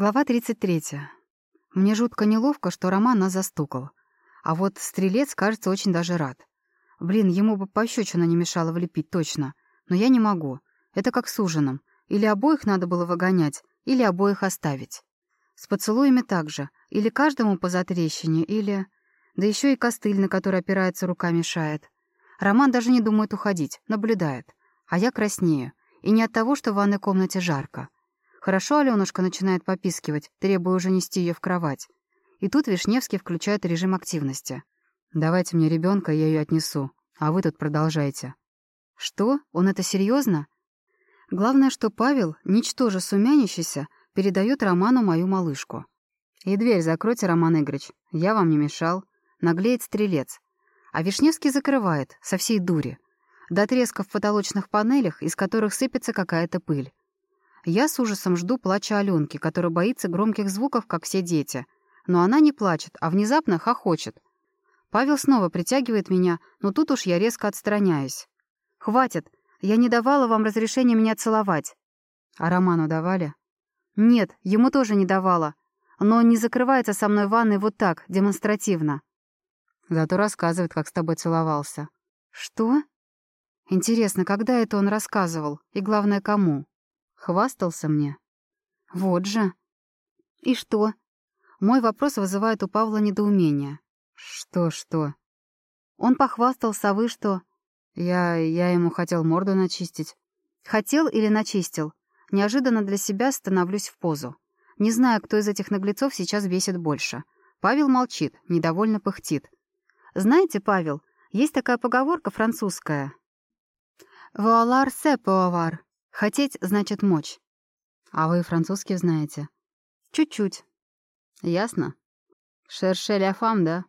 Глава 33. Мне жутко неловко, что Роман нас застукал. А вот Стрелец, кажется, очень даже рад. Блин, ему бы пощечина не мешало влепить точно. Но я не могу. Это как с ужином. Или обоих надо было выгонять, или обоих оставить. С поцелуями так же. Или каждому по затрещине, или... Да еще и костыль, на который опирается рука, мешает. Роман даже не думает уходить, наблюдает. А я краснею. И не от того, что в ванной комнате жарко. Хорошо Алёнушка начинает попискивать, требуя уже нести ее в кровать. И тут Вишневский включает режим активности. «Давайте мне ребенка, я ее отнесу, а вы тут продолжайте». «Что? Он это серьезно? Главное, что Павел, ничтоже сумянящийся, передает Роману мою малышку. «И дверь закройте, Роман Игоревич, я вам не мешал», — наглеет стрелец. А Вишневский закрывает, со всей дури. До треска в потолочных панелях, из которых сыпется какая-то пыль. Я с ужасом жду плача Аленки, которая боится громких звуков, как все дети. Но она не плачет, а внезапно хохочет. Павел снова притягивает меня, но тут уж я резко отстраняюсь. «Хватит! Я не давала вам разрешения меня целовать». «А Роману давали?» «Нет, ему тоже не давала. Но он не закрывается со мной в ванной вот так, демонстративно». Зато рассказывает, как с тобой целовался. «Что?» «Интересно, когда это он рассказывал? И главное, кому?» Хвастался мне. Вот же. И что? Мой вопрос вызывает у Павла недоумение. Что-что? Он похвастался, а вы что? Я... я ему хотел морду начистить. Хотел или начистил? Неожиданно для себя становлюсь в позу. Не знаю, кто из этих наглецов сейчас бесит больше. Павел молчит, недовольно пыхтит. Знаете, Павел, есть такая поговорка французская. «Вуалар се пуавар» Хотеть значит мочь. А вы французский знаете? Чуть-чуть. Ясно. Шерше ля фам, да?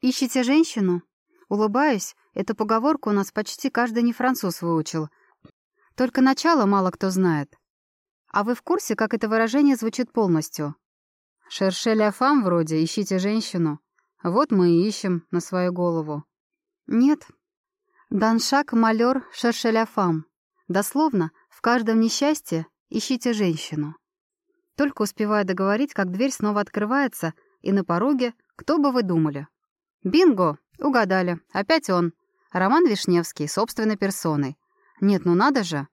Ищете женщину? Улыбаюсь. Эту поговорку у нас почти каждый не француз выучил. Только начало мало кто знает. А вы в курсе, как это выражение звучит полностью? Шерше ля фам вроде, ищите женщину. Вот мы и ищем на свою голову. Нет. Даншак малер шерше ля фам. Дословно, в каждом несчастье ищите женщину. Только успеваю договорить, как дверь снова открывается, и на пороге, кто бы вы думали? Бинго! Угадали. Опять он. Роман Вишневский, собственной персоной. Нет, ну надо же.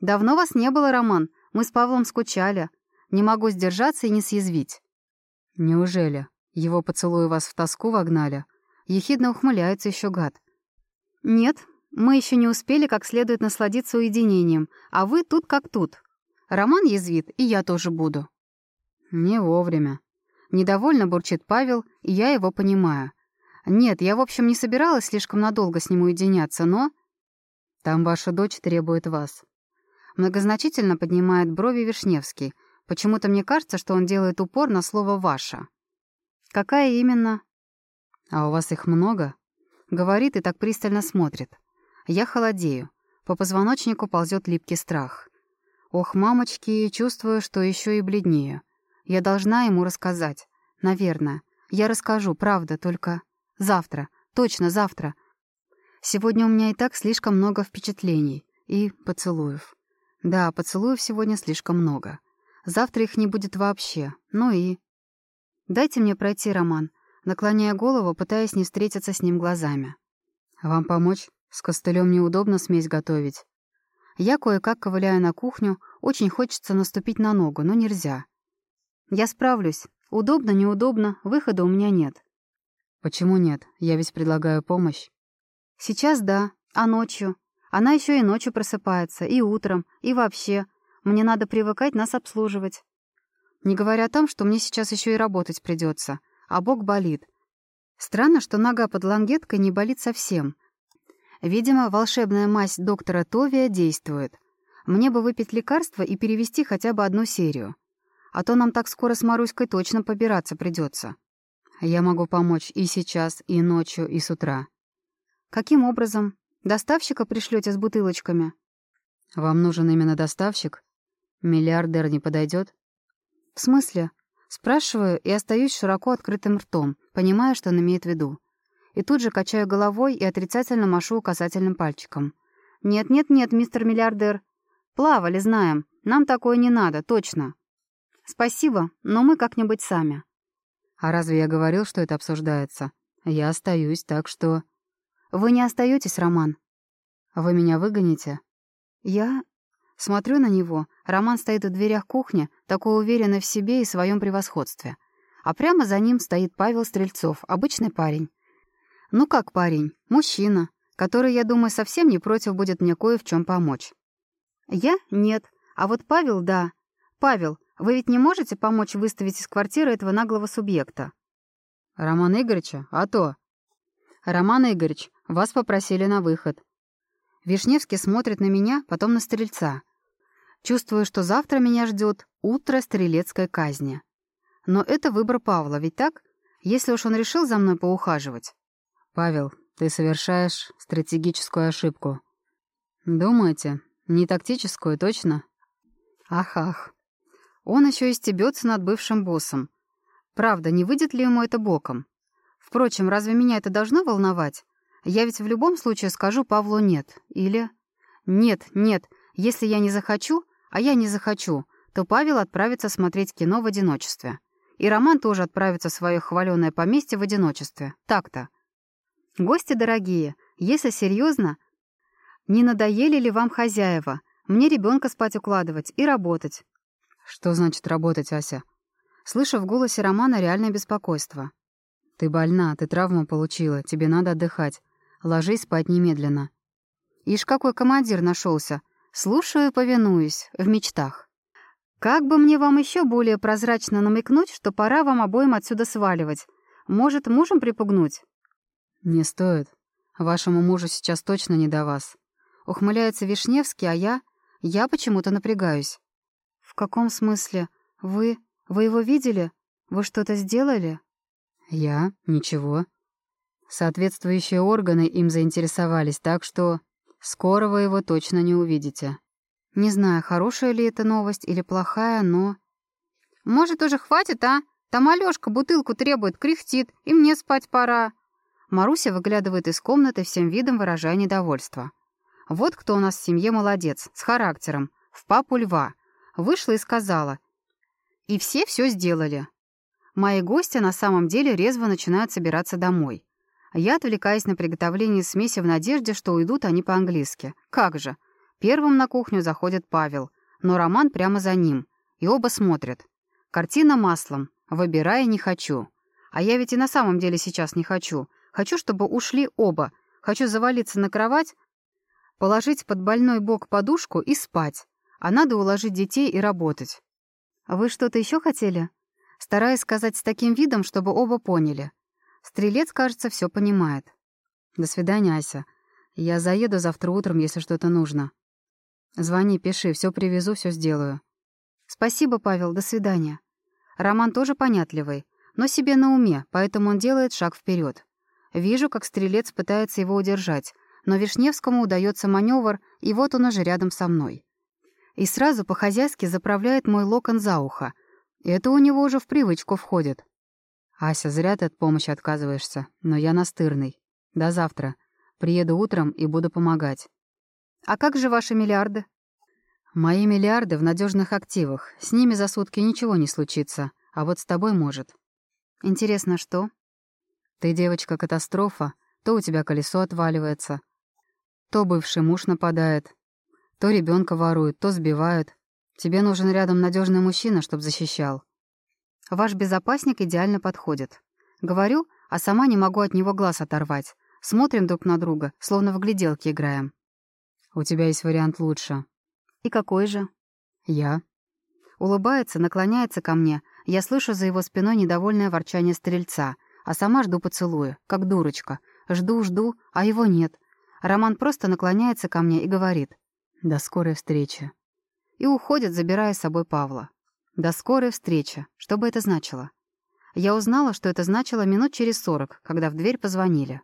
Давно вас не было, Роман. Мы с Павлом скучали. Не могу сдержаться и не съязвить. Неужели? Его поцелуи вас в тоску вогнали? Ехидно ухмыляется еще гад. Нет, мы еще не успели как следует насладиться уединением, а вы тут как тут. Роман язвит, и я тоже буду». «Не вовремя». Недовольно бурчит Павел, и я его понимаю. Нет, я, в общем, не собиралась слишком надолго с ним уединяться, но... Там ваша дочь требует вас. Многозначительно поднимает брови Вишневский. Почему-то мне кажется, что он делает упор на слово «ваша». «Какая именно?» «А у вас их много?» Говорит и так пристально смотрит. Я холодею. По позвоночнику ползет липкий страх. Ох, мамочки, чувствую, что еще и бледнею. Я должна ему рассказать. Наверное. Я расскажу, правда, только... Завтра. Точно завтра. Сегодня у меня и так слишком много впечатлений. И поцелуев. Да, поцелуев сегодня слишком много. Завтра их не будет вообще. Ну и... Дайте мне пройти, Роман, наклоняя голову, пытаясь не встретиться с ним глазами. Вам помочь? С костылем неудобно смесь готовить. Я кое-как ковыляю на кухню, очень хочется наступить на ногу, но нельзя. Я справлюсь. Удобно, неудобно, выхода у меня нет. Почему нет? Я ведь предлагаю помощь. Сейчас да, а ночью? Она еще и ночью просыпается, и утром, и вообще. Мне надо привыкать нас обслуживать. Не говоря о том, что мне сейчас еще и работать придется, а бок болит. Странно, что нога под лангеткой не болит совсем, Видимо, волшебная мазь доктора Товия действует. Мне бы выпить лекарство и перевести хотя бы одну серию. А то нам так скоро с Маруськой точно побираться придется. Я могу помочь и сейчас, и ночью, и с утра. Каким образом? Доставщика пришлете с бутылочками? Вам нужен именно доставщик? Миллиардер не подойдет? В смысле? Спрашиваю и остаюсь широко открытым ртом, понимая, что он имеет в виду и тут же качаю головой и отрицательно машу указательным пальчиком. «Нет-нет-нет, мистер миллиардер. Плавали, знаем. Нам такое не надо, точно». «Спасибо, но мы как-нибудь сами». «А разве я говорил, что это обсуждается? Я остаюсь, так что...» «Вы не остаетесь, Роман?» «Вы меня выгоните?» «Я...» Смотрю на него. Роман стоит в дверях кухни, такой уверенный в себе и своем превосходстве. А прямо за ним стоит Павел Стрельцов, обычный парень. Ну как парень? Мужчина, который, я думаю, совсем не против будет мне кое в чем помочь. Я? Нет. А вот Павел, да. Павел, вы ведь не можете помочь выставить из квартиры этого наглого субъекта? Роман Игоревича? А то. Роман Игоревич, вас попросили на выход. Вишневский смотрит на меня, потом на стрельца. Чувствую, что завтра меня ждет утро стрелецкой казни. Но это выбор Павла, ведь так? Если уж он решил за мной поухаживать. Павел, ты совершаешь стратегическую ошибку. Думаете, не тактическую, точно? Ах-ах. Он еще и стебется над бывшим боссом. Правда, не выйдет ли ему это боком? Впрочем, разве меня это должно волновать? Я ведь в любом случае скажу Павлу «нет». Или «нет, нет, если я не захочу, а я не захочу», то Павел отправится смотреть кино в одиночестве. И Роман тоже отправится в свое хваленое поместье в одиночестве. Так-то. Гости дорогие, если серьезно, не надоели ли вам хозяева? Мне ребенка спать укладывать и работать. Что значит работать, Ася? Слышу в голосе Романа реальное беспокойство. Ты больна, ты травму получила, тебе надо отдыхать. Ложись спать немедленно. Ишь, какой командир нашелся. Слушаю и повинуюсь, в мечтах. Как бы мне вам еще более прозрачно намекнуть, что пора вам обоим отсюда сваливать? Может, мужем припугнуть? Не стоит. Вашему мужу сейчас точно не до вас. Ухмыляется Вишневский, а я... Я почему-то напрягаюсь. В каком смысле? Вы... Вы его видели? Вы что-то сделали? Я? Ничего. Соответствующие органы им заинтересовались, так что скоро вы его точно не увидите. Не знаю, хорошая ли это новость или плохая, но... Может, уже хватит, а? Там Алёшка бутылку требует, кряхтит, и мне спать пора. Маруся выглядывает из комнаты всем видом выражая недовольство. Вот кто у нас в семье молодец, с характером, в папу льва. Вышла и сказала. И все все сделали. Мои гости на самом деле резво начинают собираться домой. Я отвлекаюсь на приготовление смеси в надежде, что уйдут они по-английски. Как же? Первым на кухню заходит Павел, но Роман прямо за ним. И оба смотрят. Картина маслом. Выбирая не хочу. А я ведь и на самом деле сейчас не хочу. Хочу, чтобы ушли оба. Хочу завалиться на кровать, положить под больной бок подушку и спать. А надо уложить детей и работать. Вы что-то еще хотели? Стараюсь сказать с таким видом, чтобы оба поняли. Стрелец, кажется, все понимает. До свидания, Ася. Я заеду завтра утром, если что-то нужно. Звони, пиши, все привезу, все сделаю. Спасибо, Павел, до свидания. Роман тоже понятливый, но себе на уме, поэтому он делает шаг вперед. Вижу, как стрелец пытается его удержать, но Вишневскому удается маневр, и вот он уже рядом со мной. И сразу по-хозяйски заправляет мой локон за ухо. Это у него уже в привычку входит. «Ася, зря ты от помощи отказываешься, но я настырный. До завтра. Приеду утром и буду помогать». «А как же ваши миллиарды?» «Мои миллиарды в надежных активах. С ними за сутки ничего не случится, а вот с тобой может». «Интересно, что?» «Ты девочка-катастрофа, то у тебя колесо отваливается, то бывший муж нападает, то ребенка воруют, то сбивают. Тебе нужен рядом надежный мужчина, чтобы защищал. Ваш безопасник идеально подходит. Говорю, а сама не могу от него глаз оторвать. Смотрим друг на друга, словно в гляделки играем. У тебя есть вариант лучше. И какой же? Я. Улыбается, наклоняется ко мне. Я слышу за его спиной недовольное ворчание стрельца, а сама жду поцелуя, как дурочка. Жду, жду, а его нет. Роман просто наклоняется ко мне и говорит. «До скорой встречи». И уходит, забирая с собой Павла. До скорой встречи. Что бы это значило? Я узнала, что это значило минут через сорок, когда в дверь позвонили.